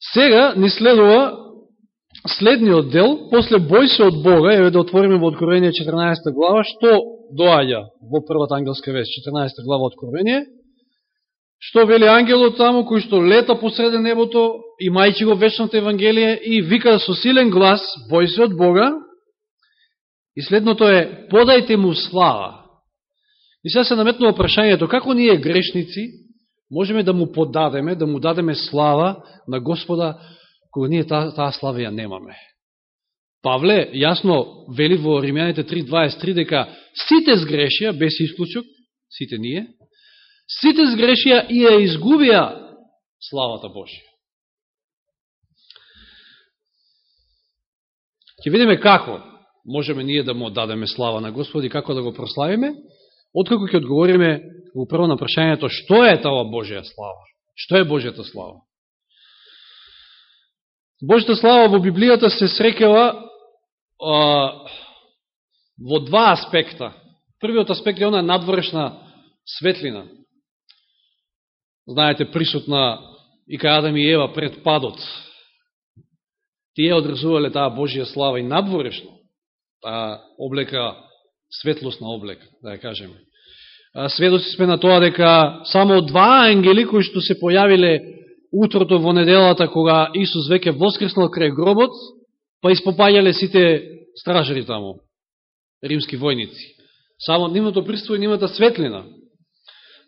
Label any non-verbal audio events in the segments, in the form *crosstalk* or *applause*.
Сега ни следува следниот дел, после бој се од Бога, еве да отвориме во Откровение 14 глава, што доаѓа во првата ангелска вест, 14 глава Откровение, што вели ангелот таму, кој што лета посреде небото, имајќи го вечното Евангелие, и вика со силен глас, бој се од Бога, и следното е, подајте му слава. И сега се наметнува прашањето, како ние грешници можеме да му подадеме, да му дадеме слава на Господа, кога ние таа, таа слава ја немаме. Павле јасно вели во Римјаните 3.23 дека сите сгрешија, без исклучок, сите ние, сите сгрешија и ја изгубија славата Божија. Ќе видиме како можеме ние да му дадеме слава на Господи, како да го прославиме, откако ќе одговориме во прво на прашањето што е таа Божја слава? Што е Божјата слава? Божјата слава во Библијата се срекела во два аспекта. Првиот аспект е она надворешна светлина. Знаете, присутна и кај Адам и Ева пред падот. Тие одразувале таа Божија слава и надворешно. Таа облека, светлосна облека, да ја кажеме. Сведоци сме на тоа дека само два ангели кои што се појавиле утрото во неделата кога Исус веќе воскреснал крај гробот, па испопаѓале сите стражари таму, римски војници. Само нивното присутство и нивната светлина.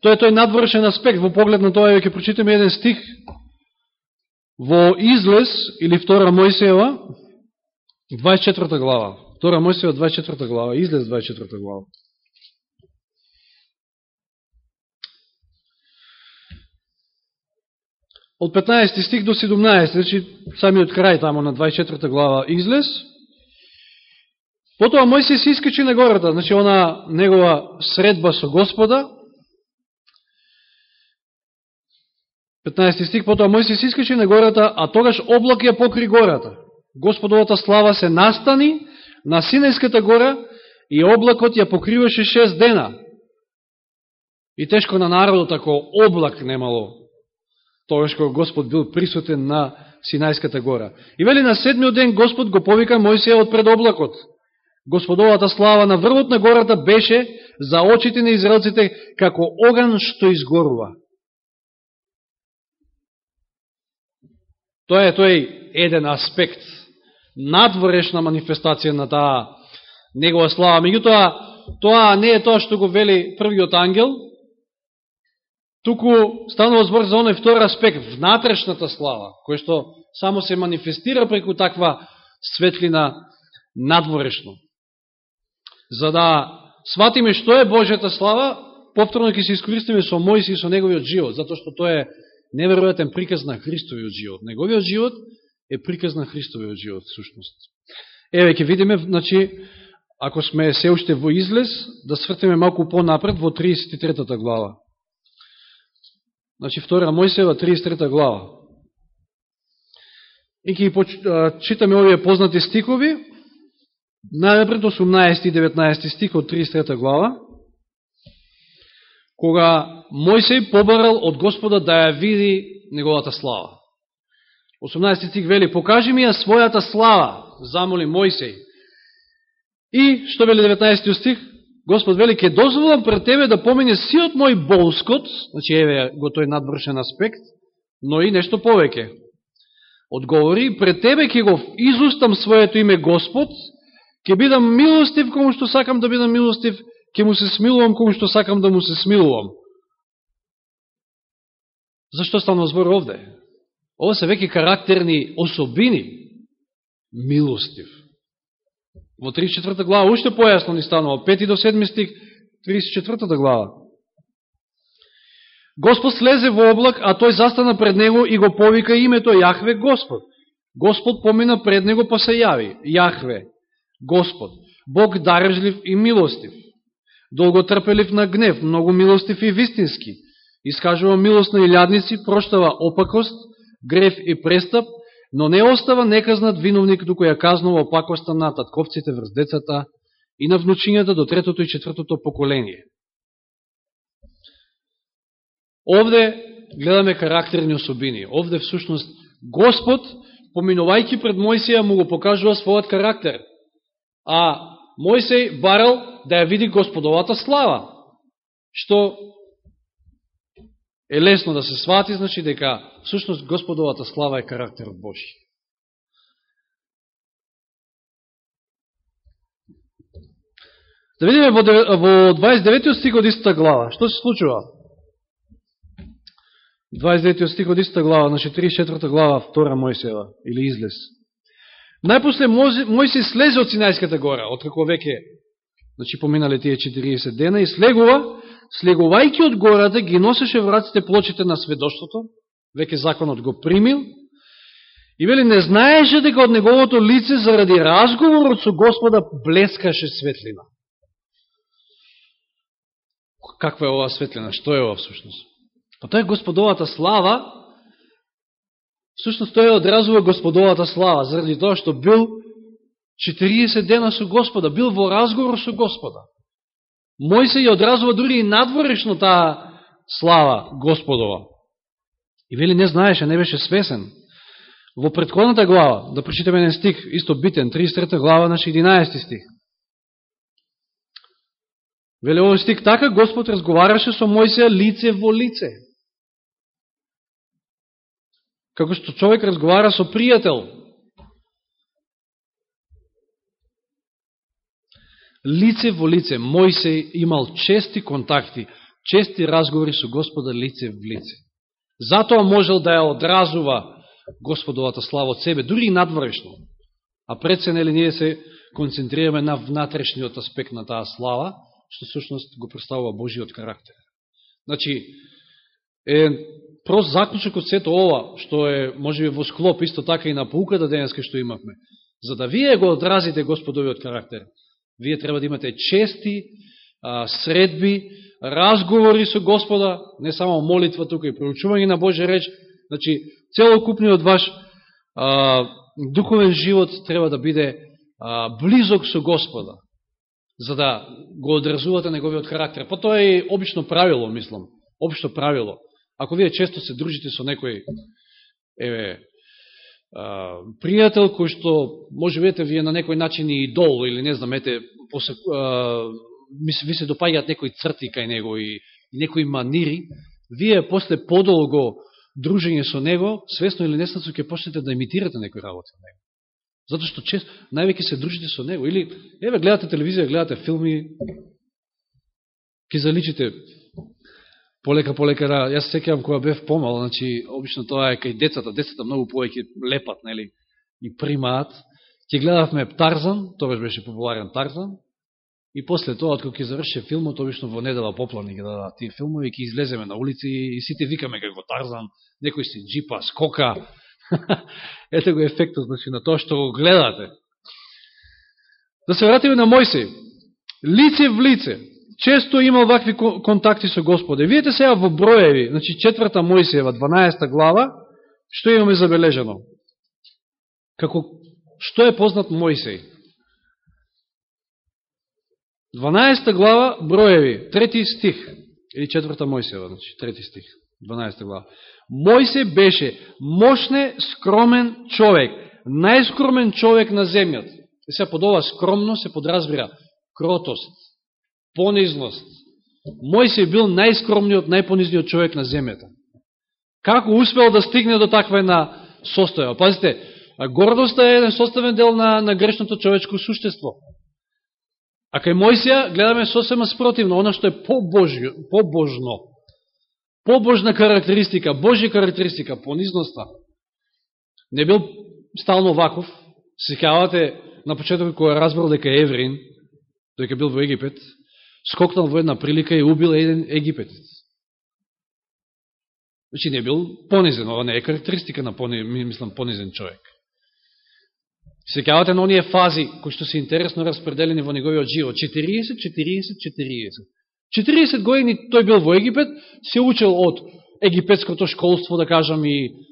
Тоа е тој надворешен аспект. Во поглед на тоа ќе прочитаме еден стих во Излез или втора Мојсеева 24 глава. Втора Мојсеева 24 глава, Излез 24 глава. Од 15 стих до 17, значи самиот крај тамо на 24 глава Излез, Потоа Мојсија се искачи на гората, значи она негова средба со Господа. 15 стих, потоа Мојсија се искачи на гората, а тогаш облак ја покри гората. Господовата слава се настани на Синајската гора и облакот ја покриваше 6 дена. И тешко на народот ако облак немало тогаш кога Господ бил присутен на Синајската гора. И вели на седмиот ден Господ го повика Мојсија од пред облакот. Господовата слава на врвот на гората беше за очите на израелците како оган што изгорува. Тоа е тој еден аспект, надворешна манифестација на таа негова слава. Меѓутоа, тоа не е тоа што го вели првиот ангел, туку станува збор за оној втор аспект, внатрешната слава, кој што само се манифестира преку таква светлина надворешно. За да сватиме што е Божјата слава, повторно ќе се искористиме со Мојси и со неговиот живот, затоа што тоа е неверојатен приказ на Христовиот живот. Неговиот живот е приказ на Христовиот живот, сушност. Еве, ќе видиме, значи, ако сме се уште во излез, да свртиме малку по-напред во 33 глава. Значи, втора Мојсева, 33 глава. И ќе читаме овие познати стикови, Најнапред 18 и 19 стих од 33 глава, кога Мојсей побарал од Господа да ја види неговата слава. 18 стих вели, покажи ми ја својата слава, замоли Мојсей. И, што вели 19 стих, Господ вели, ке дозволам пред тебе да помине сиот мој болскот, значи еве го тој надвршен аспект, но и нешто повеќе. Одговори, пред тебе ќе го изустам своето име Господ, ќе бидам милостив кому што сакам да бидам милостив, ќе му се смилувам кому што сакам да му се смилувам. Зашто станува збор овде? Ова се веќе карактерни особини. Милостив. Во 34 глава уште појасно ни станува. 5 до 7 стих, 34 глава. Господ слезе во облак, а тој застана пред него и го повика името Јахве Господ. Господ помина пред него па се јави. Јахве. Господ, Бог дарежлив и милостив, долготрпелив на гнев, многу милостив и вистински, искажува милост на илјадници, проштава опакост, греф и престап, но не остава неказнат виновник, туку ја казнува опакоста на татковците врз децата и на внучињата до третото и четвртото поколение. Овде гледаме карактерни особини. Овде всушност Господ, поминувајќи пред Мојсија, му го покажува својот карактер. А Мојсеј барал да ја види Господовата слава, што е лесно да се свати, значи дека всушност Господовата слава е карактерот Божи. Да видиме во 29 стих од истата глава. Што се случува? 29 стих од истата глава, значи 34 глава, втора Мојсева, или излез. Најпосле Мојсе слезе од Синајската гора, откако веќе, значи поминале тие 40 дена, и слегува, слегувајќи од гората, да ги носеше во раците плочите на сведоштото, веќе законот го примил, и вели не знаеше дека од неговото лице заради разговорот со Господа блескаше светлина. Каква е ова светлина? Што е ова всушност? Па тоа е Господовата слава, всушност е одразува Господовата слава, заради тоа што бил 40 дена со Господа, бил во разговор со Господа. Мојсе ја одразува дури и надворешно таа слава Господова. И вели не знаеше, не беше свесен. Во предходната глава, да прочитаме еден стих, исто битен, 33 глава, на 11 стих. Веле овој стих така, Господ разговараше со Мојсија лице во лице. Како што човек разговара со пријател. Лице во лице. Мојсе имал чести контакти, чести разговори со Господа лице в лице. Затоа можел да ја одразува Господовата слава од себе, дури и надворешно. А пред се, нели, ние се концентрираме на внатрешниот аспект на таа слава, што сушност го представува Божиот карактер. Значи, е прост заклучок од сето ова, што е, може би, во склоп, исто така и на пауката да денеска што имавме. За да вие го одразите Господовиот карактер, вие треба да имате чести, средби, разговори со Господа, не само молитва тука и проучување на Божја реч, значи, целокупниот ваш а, духовен живот треба да биде а, близок со Господа за да го одразувате неговиот карактер. Па тоа е обично правило, мислам. Обично правило. Ако вие често се дружите со некој еве, пријател кој што може ете вие на некој начин и идол или не знам ете после а, ми, ви се допаѓаат некои црти кај него и, и некои манири, вие после подолго дружење со него, свесно или неснацо ќе почнете да имитирате некои работи на него. Зато што чест, највеќе се дружите со него. Или, еве, гледате телевизија, гледате филми, ќе заличите полека, полека, да, јас сеќавам кога бев помал, значи, обично тоа е кај децата, децата многу повеќе лепат, нели, и примаат. Ќе гледавме Тарзан, тоа беше популарен Тарзан, и после тоа, откако ќе заврши филмот, обично во недела поплани ги да дадат тие филмови, ќе излеземе на улици и сите викаме како Тарзан, некој си джипа, скока, *laughs* Ете го ефектот значи, на тоа што го гледате. Да се вратиме на Мојсей. Лице в лице. Често имал вакви контакти со Господе. Видете сега во броеви, значи четврта Моисеева, 12 глава, што имаме забележено? Како, што е познат Моисеј. 12 глава, броеви, трети стих, или четврта Моисеева, значи, трети стих, 12 глава. Мојсе беше мощне, скромен човек, најскромен човек на земјата. Се под ова скромно се подразбира кротост, понизност. Мојсе бил најскромниот, најпонизниот човек на земјата. Како успел да стигне до таква една состојба? Пазите, гордоста е еден составен дел на, на грешното човечко суштество. А кај Мојсија гледаме сосема спротивно, оно што е по-божно, по побожна карактеристика, Божја карактеристика, понизноста. Не бил стално ваков. се на почетокот која разбрал дека е евреин, дека бил во Египет, скокнал во една прилика и убил еден египетец. Значи не бил понизен, ова не е карактеристика на понизен, мислам, понизен човек. Секавате на оние фази кои што се интересно распределени во неговиот живот. 40, 40, 40. 40 години тој бил во Египет, се учил од египетското школство, да кажам, и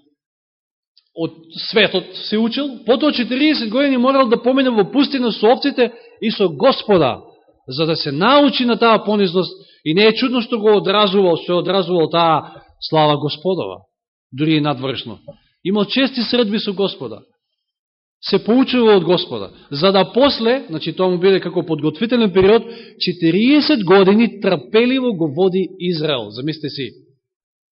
од светот се учил. Потоа 40 години морал да помине во пустина со овците и со Господа, за да се научи на таа понизност. И не е чудно што го одразувал, се одразувал таа слава Господова, дури и надвршно. Имал чести средби со Господа. Се поучува од Господа. За да после, значи тоа му биде како подготвителен период, 40 години трпеливо го води Израел. Замислите си.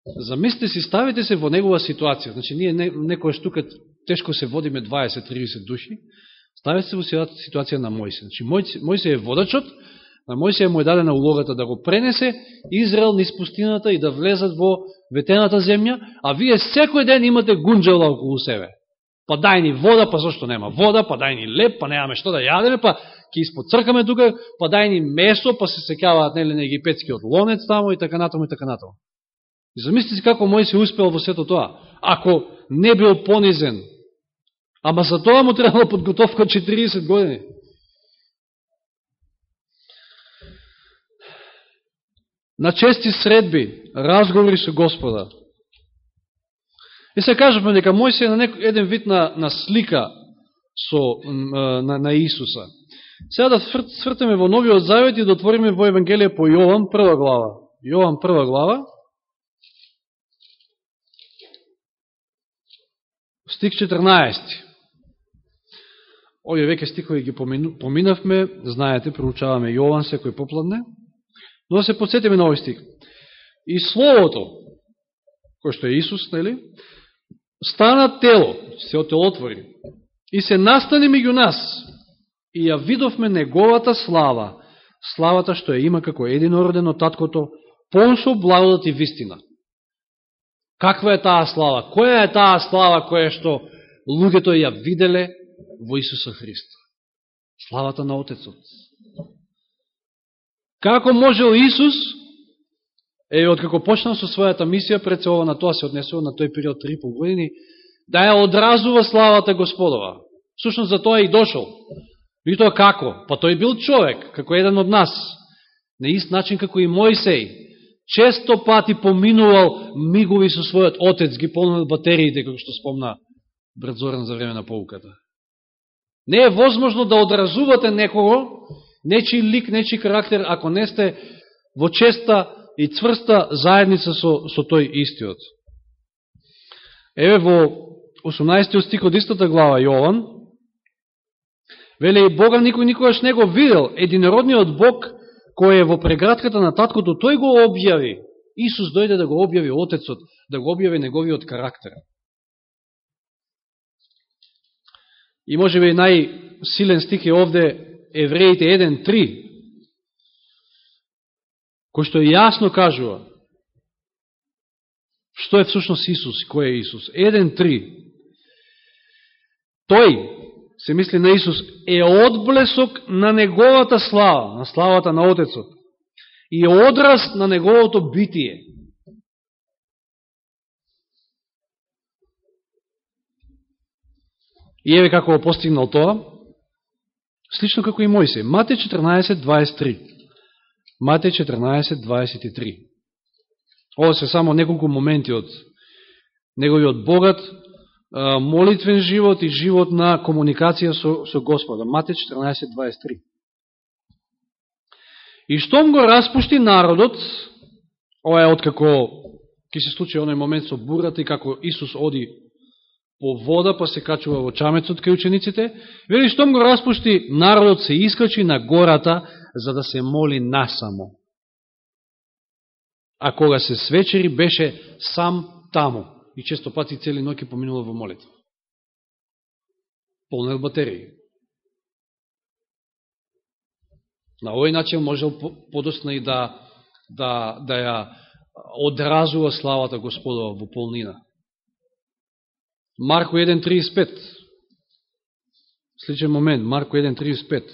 Замислите си, ставите се во негова ситуација. Значи, ние не, некојаш тука тешко се водиме 20-30 души ставете се во ситуација на Мојсе. Значи, Мојсе е водачот, На Мојсе му е дадена улогата да го пренесе Израел низ пустината и да влезат во ветената земја, а вие секој ден имате гунджала околу себе. Па дај ни вода, па зашто нема вода, па дај ни леп, па немаме што да јадеме, па ќе испоцркаме тука, па дај ни месо, па се секаваат нели на египетскиот лонец таму и така натаму и така натаму. И замислите како Мојсе успел во сето тоа. Ако не бил понизен, ама за тоа му требало подготовка 40 години. на чести средби, разговори со Господа. И се кажавме дека па Мојсе е на еден вид на, на слика со, на, на Исуса. Сега да свртаме во Новиот Завет и да отвориме во Евангелие по Јован, прва глава. Јован, прва глава. Стик 14. Овие веќе стихови ги поминавме, знаете, проучаваме Јован секој попладне. Но да се подсетиме на овој стих. И Словото, кој што е Исус, нели, стана тело, се отелотвори, и се настани меѓу нас, и ја видовме неговата слава, славата што ја има како единороден од таткото, пон со благодат и вистина. Каква е таа слава? Која е таа слава која што луѓето ја виделе во Исуса Христа? Славата на Отецот. Како можел Исус, е, откако почнал со својата мисија, пред се ова на тоа се однесува на тој период 3,5 години, да ја одразува славата Господова. Сушно за тоа и дошол. И тоа како? Па тој бил човек, како еден од нас. На ист начин како и Мојсей. Често пати поминувал мигови со својот отец, ги полнувал батериите, како што спомна брат Зоран за време на поуката. Не е возможно да одразувате некого нечи лик, нечи карактер, ако не сте во честа и цврста заедница со, со тој истиот. Еве во 18 стих од истата глава Јован, веле и Бога никој никогаш не го видел, единородниот Бог кој е во преградката на таткото, тој го објави. Исус дојде да го објави Отецот, да го објави неговиот карактер. И може би најсилен стих е овде Евреите 1.3, кој што јасно кажува што е всушност Исус, кој е Исус. 1.3. Тој, се мисли на Исус, е одблесок на неговата слава, на славата на Отецот, и е одраз на неговото битие. И еве како го постигнал тоа, Слично како и Мојсе. Матеј 14.23. Матеј 14.23. Ова се само неколку моменти од неговиот богат молитвен живот и живот на комуникација со, со Господа. Матеј 14.23. И штом го распушти народот, ова е откако ќе се случи оној момент со бурата и како Исус оди по вода, па се качува во чамецот кај учениците, вели штом го распушти, народот се искачи на гората за да се моли насамо. А кога се свечери, беше сам таму и често пати цели ноќи поминува во молитва. Полнел батерии. На овој начин можел подосна и да, да, да ја одразува славата Господова во полнина. Марко 1.35. Сличен момент, Марко 1.35.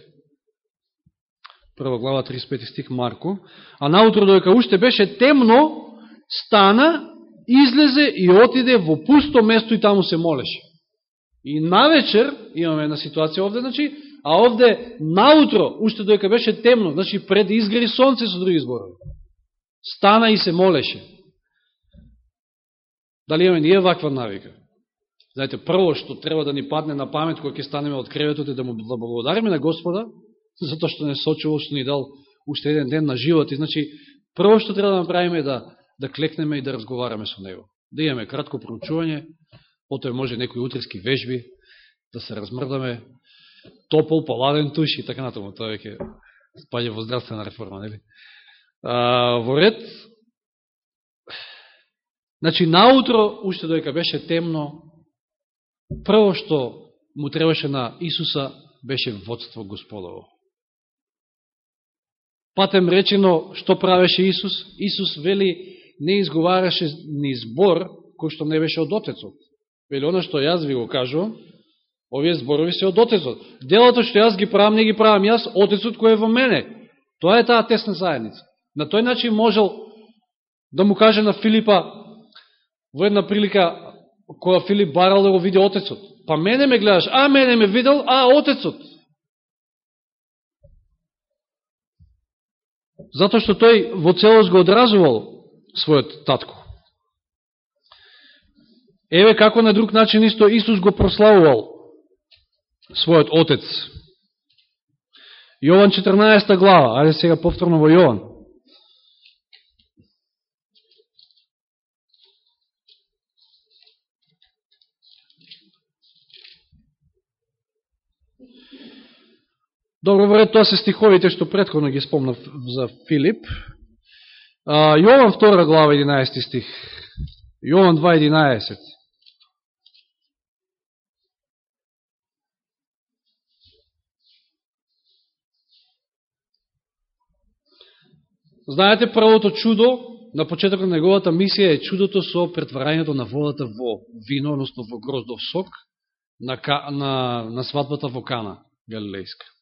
Прва глава 35 стих Марко. А наутро дојка уште беше темно, стана, излезе и отиде во пусто место и таму се молеше. И навечер, имаме една ситуација овде, значи, а овде наутро, уште дојка беше темно, значи пред изгри сонце со други зборови. Стана и се молеше. Дали имаме ние ваква навика? Знаете, прво што треба да ни падне на памет кога ќе станеме од креветот е да му да благодариме на Господа, затоа што не сочува, што ни дал уште еден ден на живот. И значи, прво што треба да направиме е да, да клекнеме и да разговараме со Него. Да имаме кратко проучување потоа може некои утрески вежби, да се размрдаме, топол, поладен туш и така натаму. Тоа веќе спаѓа во здравствена реформа, нели? А, во ред, значи, наутро, уште дојка беше темно, прво што му требаше на Исуса беше водство Господово. Патем речено, што правеше Исус? Исус вели, не изговараше ни збор кој што не беше од Отецот. Вели, оно што јас ви го кажувам, овие зборови се од Отецот. Делото што јас ги правам, не ги правам јас, Отецот кој е во мене. Тоа е таа тесна заедница. На тој начин можел да му каже на Филипа во една прилика која Филип барал да го види Отецот. Па мене ме гледаш, а мене ме видел, а Отецот. Зато што тој во целост го одразувал својот татко. Еве како на друг начин исто Исус го прославувал својот отец. Јован 14 глава, ајде сега повторно во Јован. Добро вред, тоа се стиховите што предходно ги спомнав за Филип. Јован 2 глава 11 стих. Јован 2.11. Знаете, првото чудо на почетокот на неговата мисија е чудото со претварањето на водата во вино, односно во гроздов сок, на, на, на свадбата во Кана, Галилејска.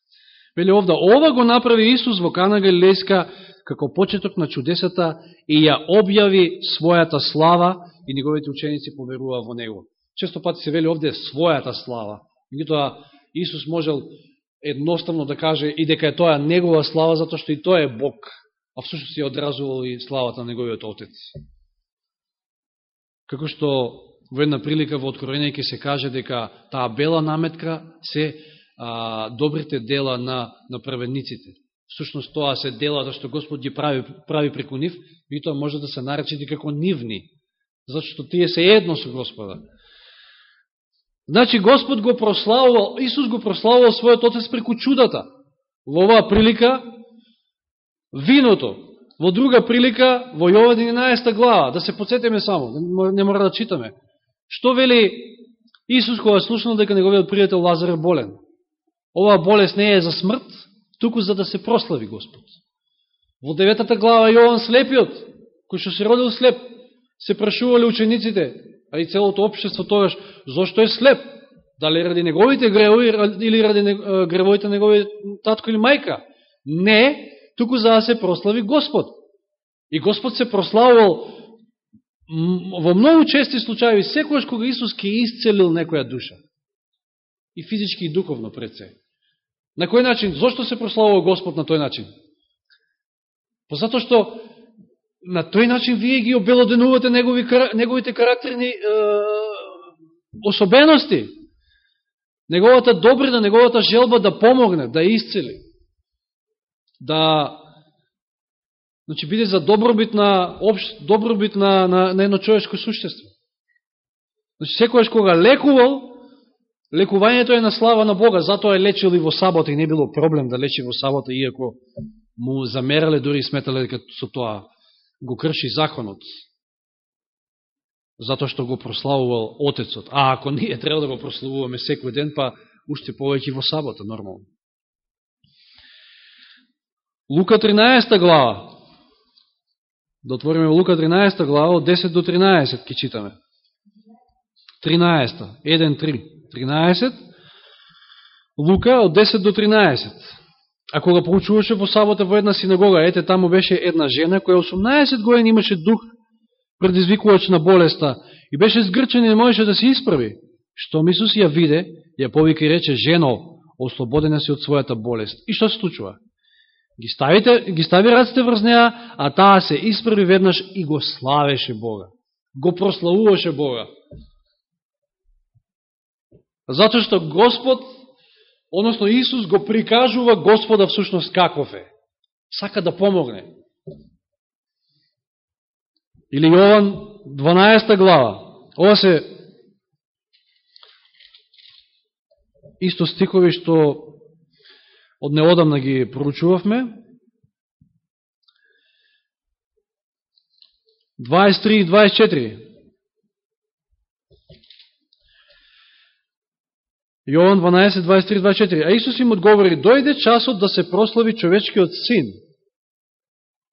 Вели овда, ова го направи Исус во Кана Галилејска како почеток на чудесата и ја објави својата слава и неговите ученици поверува во него. Често пати се вели овде својата слава. Меѓутоа Исус можел едноставно да каже и дека е тоа негова слава, затоа што и тоа е Бог, а всушност ја одразувал и славата на неговиот Отец. Како што во една прилика во Откровение ќе се каже дека таа бела наметка се а, добрите дела на, на праведниците. Всушност тоа се дела што Господ ги прави, прави преку нив, и тоа може да се наречите како нивни, зашто тие се едно со Господа. Значи Господ го прославувал, Исус го прославувал својот Отец преку чудата. Во оваа прилика виното, во друга прилика во Јован 11 глава, да се подсетиме само, да не мора да читаме. Што вели Исус кога слушнал дека неговиот пријател Лазар е болен? Ова болест не е за смрт, туку за да се прослави Господ. Во деветата глава Јован слепиот, кој што се родил слеп, се прашувале учениците, а и целото обшество тогаш, зошто е слеп? Дали ради неговите гревови или ради гревоите негови татко или мајка? Не, туку за да се прослави Господ. И Господ се прославувал во многу чести случаи, секојаш кога Исус ке исцелил некоја душа. И физички и духовно пред се. На кој начин? Зошто се прославува Господ на тој начин? По зато што на тој начин вие ги обелоденувате негови, неговите карактерни е, особености. Неговата добрина, неговата желба да помогне, да исцели. Да значи, биде за добробит на, общ, добробит на, на, на едно човешко суштество. Значи, секојаш кога лекувал, Лекувањето е на слава на Бога, затоа е лечил и во сабота и не било проблем да лечи во сабота, иако му замерале, дори сметале дека со тоа го крши законот. Затоа што го прославувал Отецот. А ако ние треба да го прославуваме секој ден, па уште повеќе во сабота, нормално. Лука 13 глава. Да отвориме Лука 13 глава, од 10 до 13 ки читаме. 13, 1-3. 13, Лука од 10 до 13. А кога поучуваше во сабота во една синагога, ете таму беше една жена која 18 години имаше дух предизвикувач на болеста и беше сгрчен и не можеше да се исправи. Што Исус ја виде, ја повика и рече, жено, ослободена си од својата болест. И што се случува? Ги, ставите, ги стави раците врз неа, а таа се исправи веднаш и го славеше Бога. Го прославуваше Бога. Зато што Господ, односно Исус, го прикажува Господа всушност каков е. Сака да помогне. Или Јован 12 глава. Ова се исто стикови што од неодамна ги проручувавме. 23 и 24. Јован 12, 23, 24. А Исус им одговори, дојде часот да се прослави човечкиот син.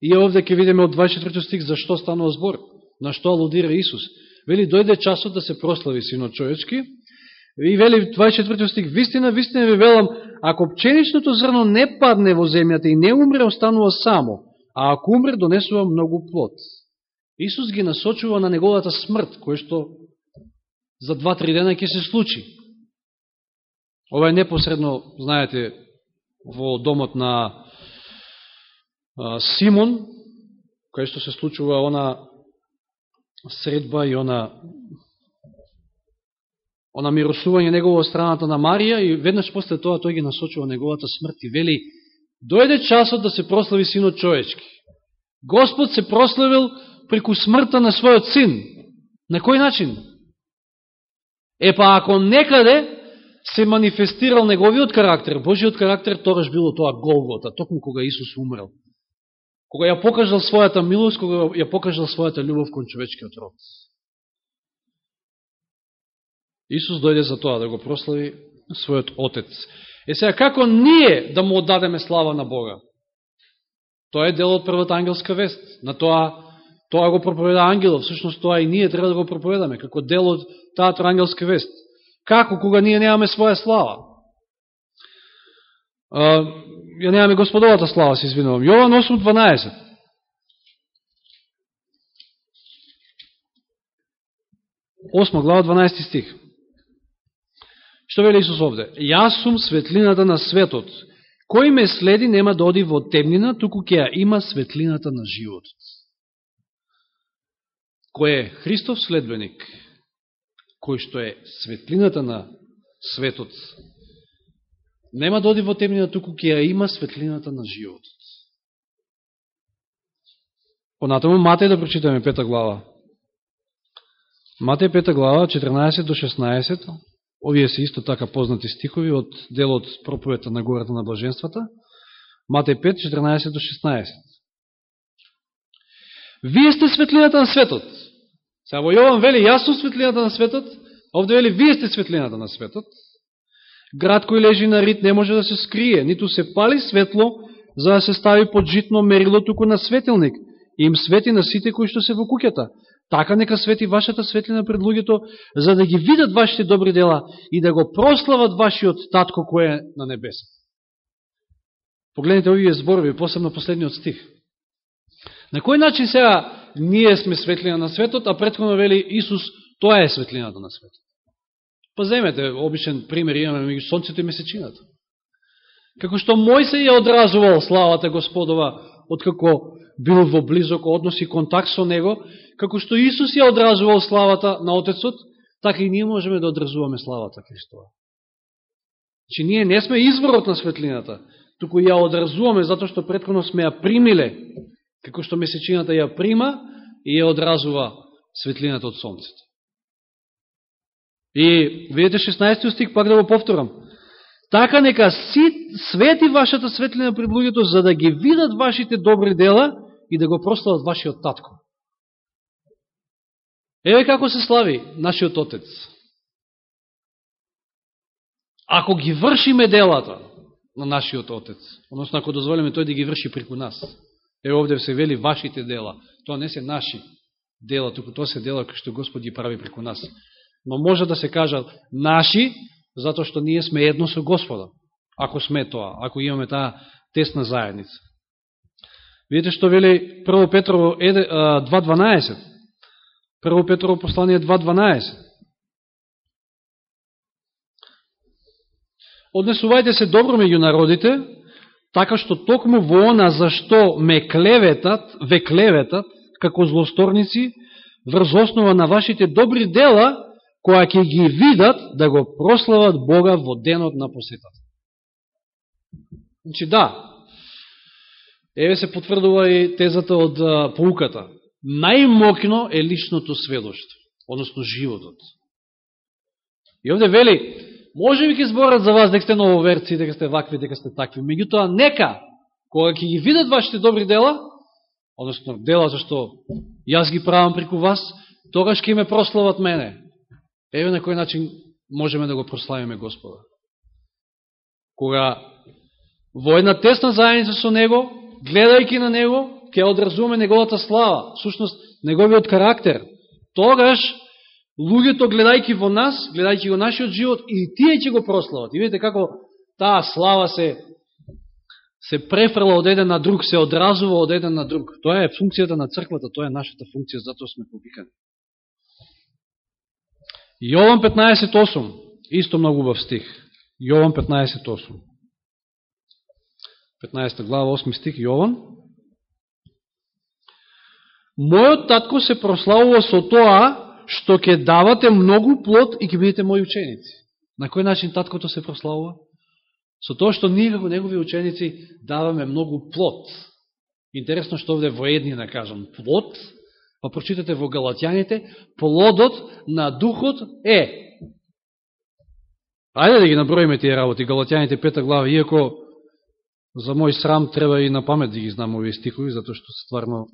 И овде ќе видиме од 24 стих зашто станува збор, на што алудира Исус. Вели, дојде часот да се прослави синот човечки. И вели 24 стих, вистина, вистина ви велам, ако пченичното зрно не падне во земјата и не умре, останува само, а ако умре, донесува многу плод. Исус ги насочува на неговата смрт, кој што за 2-3 дена ќе се случи. Ова е непосредно, знаете, во домот на Симон, кај што се случува она средба и она она миросување негово страната на Марија и веднаш после тоа тој ги насочува неговата смрт и вели дојде часот да се прослави синот човечки. Господ се прославил преку смртта на својот син. На кој начин? Е па ако некаде се манифестирал неговиот карактер, Божиот карактер, тогаш било тоа Голгота, токму кога Исус умрел. Кога ја покажал својата милост, кога ја покажал својата љубов кон човечкиот род. Исус дојде за тоа да го прослави својот Отец. Е сега, како ние да му отдадеме слава на Бога? Тоа е дел од првата ангелска вест. На тоа, тоа го проповеда ангелов, всушност тоа и ние треба да го проповедаме, како дел од таа ангелска вест. Како, кога ние немаме своја слава? А, ја немаме господовата слава, се извинувам. Јован 8.12. Осма глава, 12 стих. Што вели Исус овде? Јас сум светлината на светот. Кој ме следи нема да оди во темнина, туку ќе ја има светлината на животот. Кој е Христов следбеник? Кој што е светлината на светот, нема да оди во темнина, туку ќе ја има светлината на животот. Понатаму Матеј да прочитаме пета глава. Матеј пета глава, 14 до 16, овие се исто така познати стихови од делот проповета на гората на блаженствата. Матеј 5, 14 до 16. Вие сте светлината на светот. Сега во Јован вели, јас сум светлината на светот, овде вели, вие сте светлината на светот. Град кој лежи на рит не може да се скрие, ниту се пали светло, за да се стави под житно мерило туку на светилник, и им свети на сите кои што се во куќата. Така нека свети вашата светлина пред луѓето, за да ги видат вашите добри дела и да го прослават вашиот татко кој е на небеса. Погледнете овие зборови, посебно последниот стих. На кој начин сега ние сме светлина на светот, а предходно вели Исус, тоа е светлината на светот. Па земете, обичен пример имаме меѓу сонцето и месечината. Како што Мојсе ја одразувал славата Господова, откако бил во близок однос и контакт со Него, како што Исус ја одразувал славата на Отецот, така и ние можеме да одразуваме славата Христова. Че значи, ние не сме изворот на светлината, туку ја одразуваме затоа што предходно сме ја примиле како што месечината ја прима и ја одразува светлината од сонцето. И видите 16 стих, пак да го повторам. Така нека си свети вашата светлина пред луѓето, за да ги видат вашите добри дела и да го прослават вашиот татко. Еве како се слави нашиот Отец. Ако ги вршиме делата на нашиот Отец, односно ако дозволиме тој да ги врши преку нас, Е, овде се вели вашите дела. Тоа не се наши дела, туку тоа се дела кои што Господ ги прави преку нас. Но може да се кажат наши, затоа што ние сме едно со Господа. Ако сме тоа, ако имаме таа тесна заедница. Видите што вели 1 Петрово 2.12. 1 Петрово послание 2.12. Однесувајте се добро меѓу народите, така што токму во она за што ме клеветат, ве клеветат, како злосторници, врз основа на вашите добри дела, која ќе ги видат да го прослават Бога во денот на посетата. Значи да, еве се потврдува и тезата од поуката. Најмокно е личното сведоштво, односно животот. И овде вели, може би ќе зборат за вас дека сте нововерци, дека сте вакви, дека сте такви. Меѓутоа, нека, кога ќе ги видат вашите добри дела, односно дела зашто јас ги правам преку вас, тогаш ќе ме прослават мене. Еве на кој начин можеме да го прославиме Господа. Кога во една тесна заедница со Него, гледајќи на Него, ќе одразуме Неговата слава, сушност Неговиот карактер, тогаш луѓето гледајќи во нас, гледајќи го нашиот живот, и тие ќе го прослават. И видите како таа слава се се префрла од еден на друг, се одразува од еден на друг. Тоа е функцијата на црквата, тоа е нашата функција, затоа сме повикани. Јован 15.8, исто многу убав стих. Јован 15.8. 15 глава, 8 стих, Јован. Мојот татко се прославува со тоа што ќе давате многу плод и ќе бидете мои ученици. На кој начин таткото се прославува? Со тоа што ние како негови ученици даваме многу плод. Интересно што овде во едни накажам плод, па прочитате во Галатјаните, плодот на духот е. Ајде да ги наброиме тие работи, Галатјаните пета глава, иако за мој срам треба и на памет да ги знам овие стикови, затоа што стварно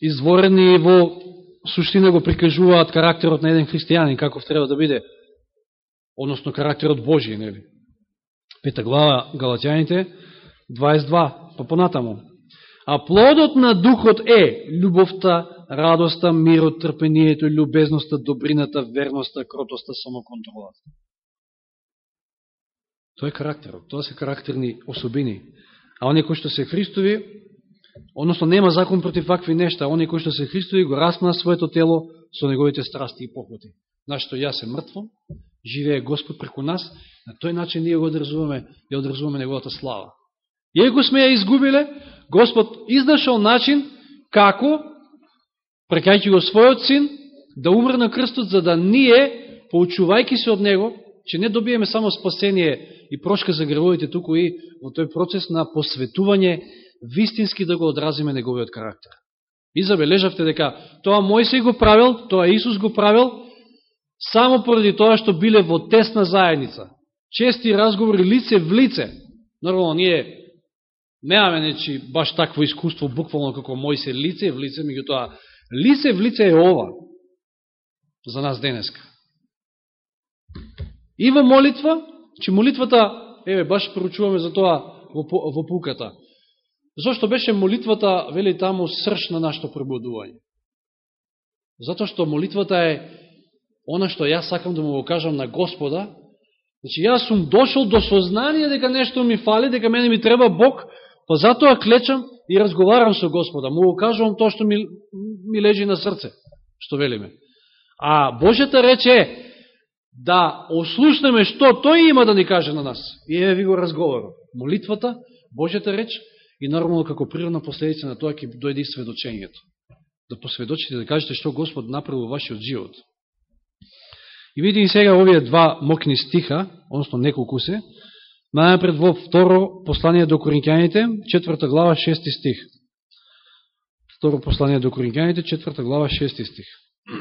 изворени во суштина го прикажуваат карактерот на еден христијанин, каков треба да биде, односно карактерот Божиј, нели? Пета глава Галатјаните, 22, па понатаму. А плодот на духот е љубовта, радоста, мирот, трпението, љубезноста, добрината, верноста, кротоста, самоконтролата. Тоа е карактерот, тоа се карактерни особини. А оние кои што се Христови, односно нема закон против вакви нешта, оние кои што се Христови го распнаа своето тело со неговите страсти и похоти. Нашто значи, јас се мртвом, живее Господ преку нас, на тој начин ние го одразуваме, ја одразуваме неговата слава. Иако сме ја изгубиле, Господ изнашал начин како, прекајќи го својот син, да умре на крстот, за да ние, поучувајки се од него, че не добиеме само спасение и прошка за гревовите, туку и во тој процес на посветување вистински да го одразиме неговиот карактер. И забележавте дека тоа Мојсей го правил, тоа Исус го правил, само поради тоа што биле во тесна заедница. Чести разговори лице в лице. Нормално, ние немаме нечи баш такво искуство, буквално како Мојсей лице в лице, меѓу тоа лице в лице е ова за нас денеска. И во молитва, че молитвата, еве, баш проучуваме за тоа во, во пуката. Зошто беше молитвата, вели таму, срш на нашето пребудување? Затоа што молитвата е она што јас сакам да му го кажам на Господа, значи јас сум дошол до сознание дека нешто ми фали, дека мене ми треба Бог, па затоа клечам и разговарам со Господа, му го кажувам тоа што ми, ми лежи на срце, што велиме. А Божјата реч е да ослушнеме што тој има да ни каже на нас. И е ви го разговарам. Молитвата, Божјата реч и нормално како природна последица на тоа ќе дојде и сведочењето. Да посведочите, да кажете што Господ направил во вашиот живот. И види сега овие два мокни стиха, односно неколку се, најапред во второ послание до Коринќаните, четврта глава, шести стих. Второ послание до Коринќаните, четврта глава, шести стих. *clears throat*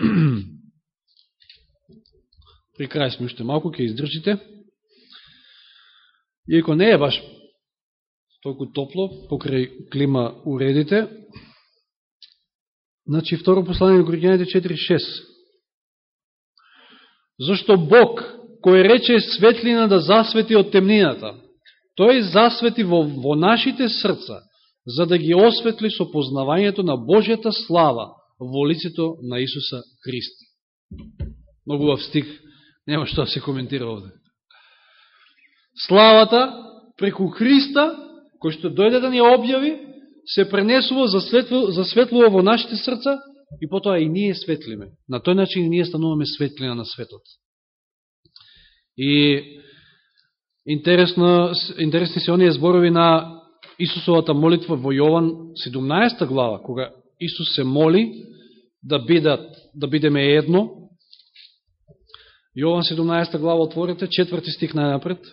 При крај сме уште малку, ќе издржите. Иако не е баш толку топло, покрај клима уредите. Значи, второ послание на Горгијаните 4.6. Зашто Бог, кој рече светлина да засвети од темнината, тој засвети во, во нашите срца, за да ги осветли со познавањето на Божјата слава во лицето на Исуса Христа. Многу в стих, нема што да се коментира овде. Славата преку Христа, кој што дојде да ни објави, се пренесува, засветлува во нашите срца и потоа и ние светлиме. На тој начин и ние стануваме светлина на светот. И интересно, интересни се оние зборови на Исусовата молитва во Јован 17 глава, кога Исус се моли да, бидат, да бидеме едно. Јован 17 глава отворите, четврти стих најнапред.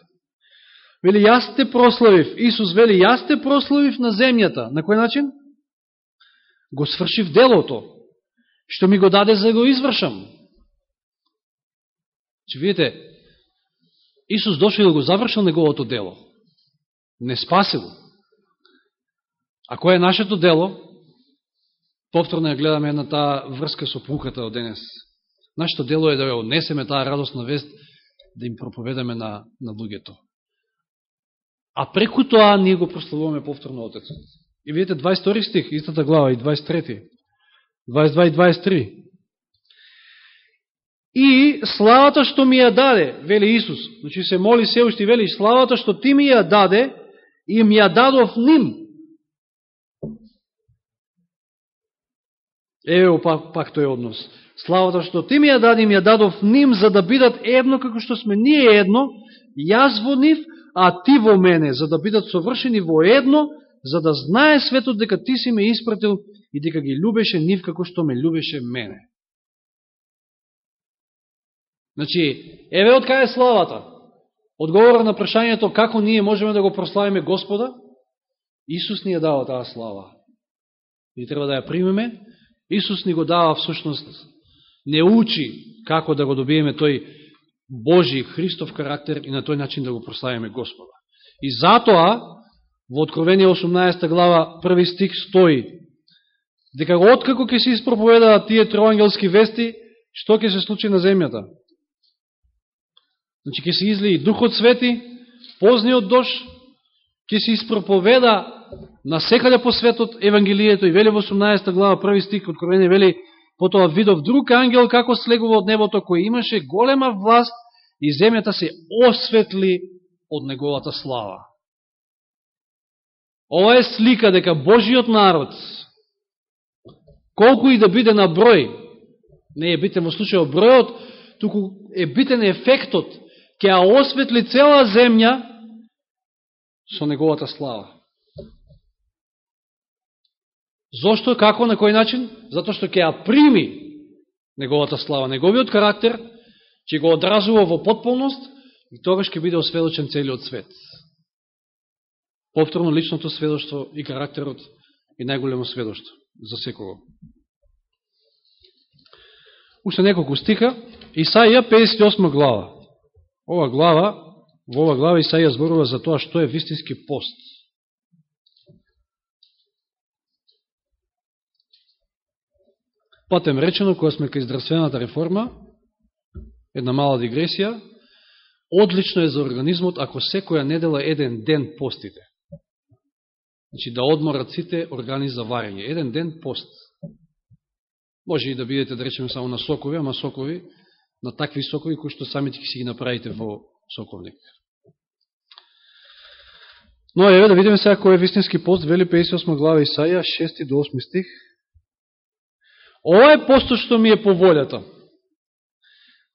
Вели, јас те прославив. Исус вели, јас те прославив на земјата. На кој начин? Го свршив делото што ми го даде за да го извршам. Че видите, Исус дошел и да го завршил неговото дело. Не спасил. А кој е нашето дело? Повторно ја гледаме на таа врска со пуката од денес. Нашето дело е да ја однесеме таа радостна вест, да им проповедаме на, на луѓето. А преку тоа ние го прославуваме повторно Отецот. И видите 22 стих, истата глава и 23. 22 и 23. И славата што ми ја даде, вели Исус, значи се моли се уште вели, славата што ти ми ја даде, им ми ја дадов ним. Ево пак, пак тој однос. Славата што ти ми ја даде, ми ја дадов ним, за да бидат едно како што сме ние едно, јас во нив, а ти во мене, за да бидат совршени во едно, за да знае светот дека ти си ме испратил и дека ги любеше нив како што ме любеше мене. Значи, еве од кај е славата. Одговора на прашањето како ние можеме да го прославиме Господа, Исус ни ја дава таа слава. И треба да ја примеме. Исус ни го дава всушност, не учи како да го добиеме тој Божи Христов карактер и на тој начин да го прославиме Господа. И затоа, во Откровение 18 глава, први стих стои, дека откако ќе се испроповедаат тие троангелски вести, што ќе се случи на земјата? Значи, ќе се изли и Духот Свети, позниот дош, ќе се испроповеда на секаде по светот Евангелието и вели во 18 глава, први стих, откровение вели, потоа видов друг ангел како слегува од небото, кој имаше голема власт и земјата се осветли од неговата слава. Ова е слика дека Божиот народ, колку и да биде на број, не е битен во случајот бројот, туку е битен ефектот ќе ја осветли цела земја со неговата слава. Зошто, како, на кој начин? Затоа што ќе ја прими неговата слава, неговиот карактер, ќе го одразува во потполност и тогаш ќе биде осведочен целиот свет. Повторно личното сведоштво и карактерот и најголемо сведоштво за секого. Уште неколку стиха, Исаија 58 глава. Ова глава, во ова глава Исаија зборува за тоа што е вистински пост. Патем речено, кога сме кај здравствената реформа, една мала дигресија, одлично е за организмот ако секоја недела еден ден постите. Значи да одморат сите органи за варење. Еден ден пост. Може и да бидете, да речеме, само на сокови, ама сокови на такви сокови кои што самите ќе си ги направите во соковник. Но еве да видиме сега кој е вистински пост, вели 58 глава Исаја, 6 до 8 стих. Ова е постот што ми е по волјата.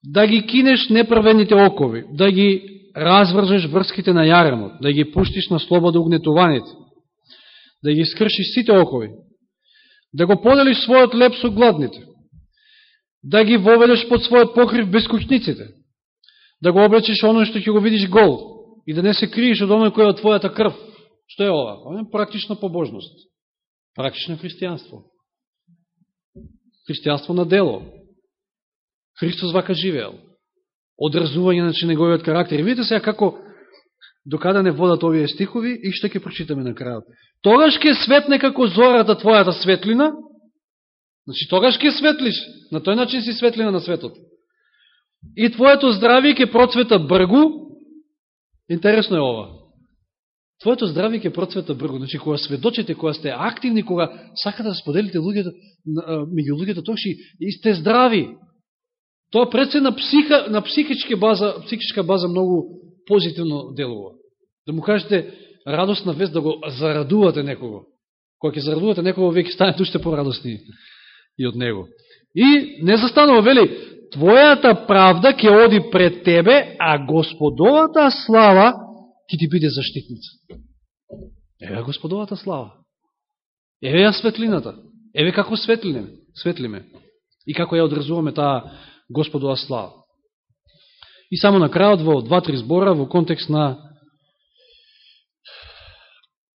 Да ги кинеш неправените окови, да ги развржеш врските на јаремот, да ги пуштиш на слобода угнетуваните, да ги скршиш сите окови, да го поделиш својот леп со гладните, да ги воведеш под својот покрив безкучниците, да го облечеш оној што ќе го видиш гол и да не се криеш од оној кој е од твојата крв. Што е ова? Ова е практична побожност. Практично христијанство. Христијанство на дело. Христос вака живеел. Одразување на неговиот карактер. И видите сега како докада не водат овие стихови и што ќе прочитаме на крајот. Тогаш ќе светне како зората твојата светлина, значи тогаш ќе светлиш, на тој начин си светлина на светот. И твоето здравје ќе процвета бргу, интересно е ова, твоето здравие ќе процвета брго. значи кога сведочите, кога сте активни, кога сакате да споделите луѓето, меѓу луѓето токши, и сте здрави. Тоа пред се на, психа, на психичка база, психичка база многу позитивно делува. Да му кажете радостна вест, да го зарадувате некого. Кога ќе зарадувате некого, вие ќе станете уште порадосни и од него. И не застанува, вели, твојата правда ќе оди пред тебе, а господовата слава ќе ти биде заштитница. Еве господовата слава. Еве ја светлината. Еве како светлиме, светлиме. И како ја одразуваме таа господова слава. И само на крајот во два-три збора во контекст на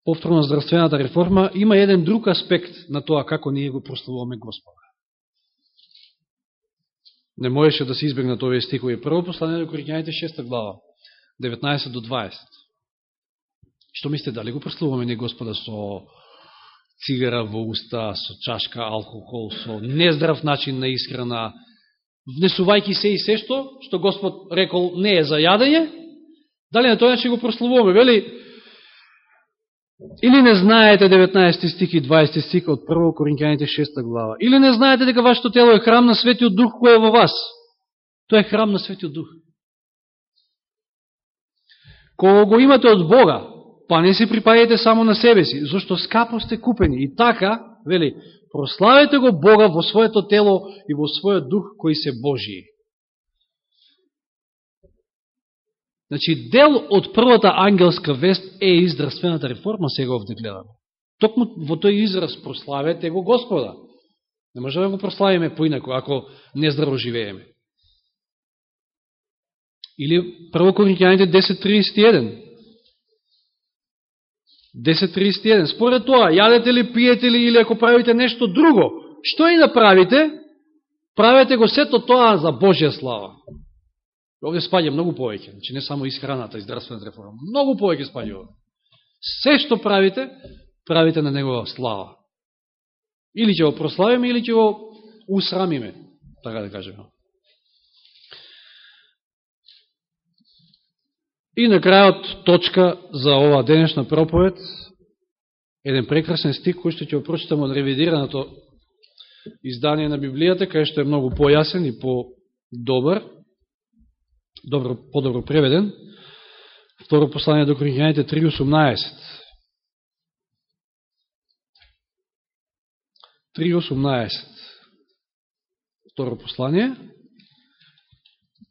повторно здравствената реформа има еден друг аспект на тоа како ние го прославуваме Господа. не можеше да се избегнат овие стихови. Прво послание до Коринјаните 6 глава, 19 до 20. Што мислите, дали го прославуваме не Господа со цигара во уста, со чашка, алкохол, со нездрав начин на исхрана, внесувајки се и се што, што Господ рекол не е за јадење, дали на тој начин го прославуваме, Вели, Или не знаете 19 стих и 20 стих од 1 Коринќаните 6 глава. Или не знаете дека вашето тело е храм на Светиот Дух кој е во вас. Тоа е храм на Светиот Дух. Кога го имате од Бога, па не се припајете само на себе си, зашто скапо сте купени. И така, вели, прославете го Бога во своето тело и во својот дух кој се Божии. Значи, дел од првата ангелска вест е издравствената реформа, сега овде гледаме. Токму во тој израз прославете го Господа. Не можеме да го прославиме поинако, ако не здраво живееме. Или 1 Коринќаните 10.31. 10.31. Според тоа, јадете ли, пиете ли, или ако правите нешто друго, што и да правите, правете го сето тоа за Божја слава. Овде спаѓа многу повеќе, значи не само исхраната и здравствената реформа, многу повеќе спаѓа овде. Се што правите, правите на негова слава. Или ќе го прославиме, или ќе го усрамиме, така да кажеме. И на крајот точка за ова денешна проповед, еден прекрасен стик кој што ќе го прочитам од ревидираното издание на Библијата, кај што е многу појасен и по-добар добро, подобро преведен. Второ послание до Коринјаните 3.18. 3.18. Второ послание.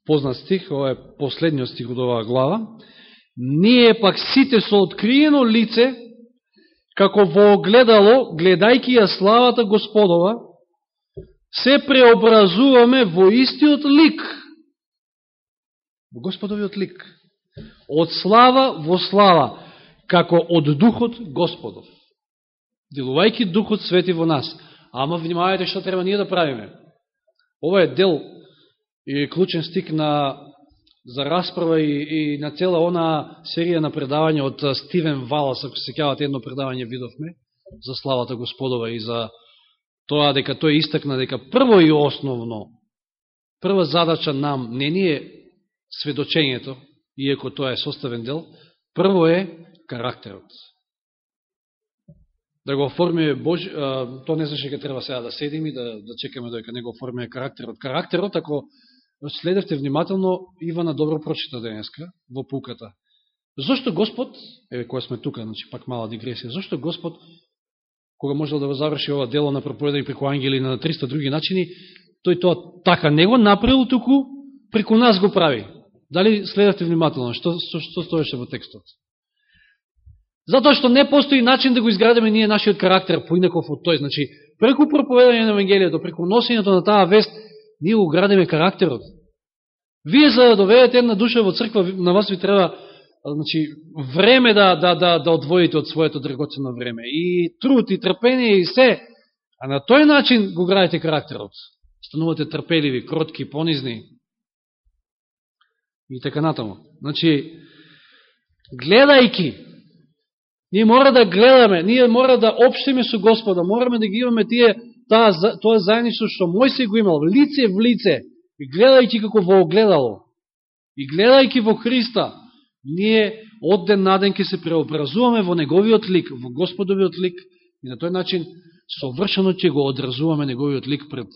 Познат стих, ова е последниот стих од оваа глава. Ние пак сите со откриено лице, како во огледало, гледајки ја славата Господова, се преобразуваме во истиот лик во Господовиот лик. Од слава во слава, како од Духот Господов. Делувајќи Духот свети во нас. Ама внимавајте што треба ние да правиме. Ова е дел и клучен стик на за расправа и, и на цела она серија на предавање од Стивен Валас, ако се кјавате едно предавање видовме, за славата Господова и за тоа дека тој истакна дека прво и основно, прва задача нам не ни е сведочењето, иеко тоа е составен дел, прво е карактерот. Да го оформиме Божи, тоа не значи дека треба сега да седим и да, да чекаме дека не го оформиме карактерот. Карактерот, ако следевте внимателно, Ивана добро прочита денеска во пуката. Зошто Господ, еве која сме тука, значи пак мала дигресија, зошто Господ, кога можел да заврши ова дело на проповедање преку ангели на 300 други начини, тој тоа така не го направил, туку преку нас го прави. Дали следате внимателно? Што, што, што стоеше во текстот? Затоа што не постои начин да го изградиме ние нашиот карактер поинаков од тој. Значи, преку проповедање на Евангелието, преку носењето на таа вест, ние го градиме карактерот. Вие за да доведете една душа во црква, на вас ви треба значи, време да, да, да, да одвоите од своето драгоцено време. И труд, и трпение, и се. А на тој начин го градите карактерот. Станувате трпеливи, кротки, понизни и така натаму. Значи, гледајки, ние мора да гледаме, ние мора да обштиме со Господа, мораме да ги имаме тие, таа, тоа заедничество што Мојсе го имал, лице в лице, и гледајќи како во огледало, и гледајќи во Христа, ние од ден на ден ќе се преобразуваме во Неговиот лик, во Господовиот лик, и на тој начин совршено ќе го одразуваме Неговиот лик пред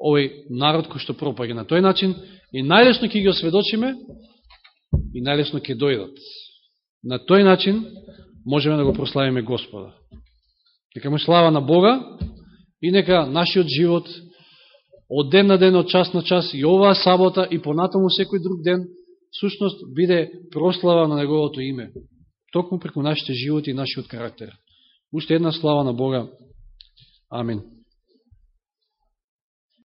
овој народ кој што пропаѓа на тој начин и најлесно ќе ги осведочиме и најлесно ќе дојдат. На тој начин можеме да го прославиме Господа. Дека му слава на Бога и нека нашиот живот од ден на ден, од час на час и оваа сабота и понатаму секој друг ден сушност биде прослава на Неговото име. Токму преку нашите животи и нашиот карактер. Уште една слава на Бога. Амин.